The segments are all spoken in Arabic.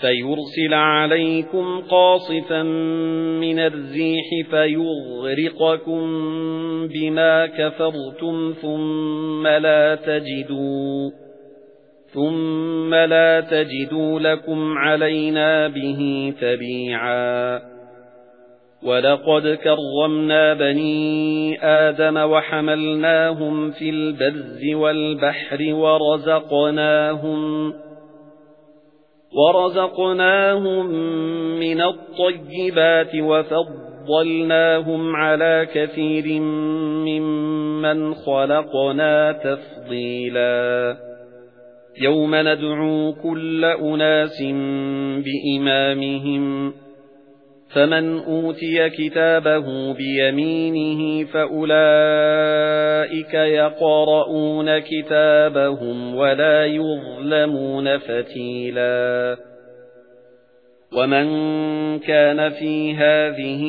فَيُرْسِلَ عَلَيْكُمْ قَاصِفًا مِنَ الرِّيحِ فَيُغْرِقَكُم بِمَا كَفَرْتُمْ ثُمَّ لَا تَجِدُوا ثُمَّ لَا تَجِدُوا لَكُمْ عَلَيْنَا بِهِ تَبِيعًا. وَلَقَدْ كَرَّمْنَا بَنِي آدَمَ وَحَمَلْنَاهُمْ فِي الْبَرِّ وَالْبَحْرِ وَرَزَقْنَاهُمْ وَرَزَقْنَاهُمْ مِنَ الطَّيِّبَاتِ وَفَضَّلْنَاهُمْ عَلَى كَثِيرٍ مِّمَّنْ خَلَقْنَا تَفْضِيلًا يَوْمَ نَدْعُو كُلَّ أُنَاسٍ بِإِمَامِهِمْ فَمَنْ أُوتِيَ كِتَابَهُ بِيَمِينِهِ فَأُولَئِكَ يَقْرَؤُونَ كِتَابَهُمْ وَلَا يُظْلَمُونَ فَتِيلًا. وَمَنْ كَانَ فِي هَذِهِ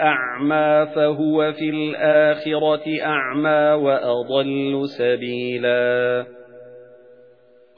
أَعْمَى فَهُوَ فِي الْآخِرَةِ أَعْمَى وَأَضَلُّ سَبِيلًا.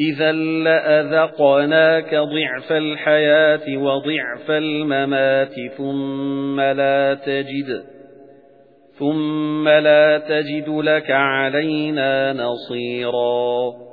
إِذًا لَّأَذَقْنَاكَ ضِعْفَ الْحَيَاةِ وَضِعْفَ الْمَمَاتِ ثُمَّ لَا تَجِدُ ثُمَّ لَا تَجِدُ لَكَ عَلَيْنَا نَصِيرًا.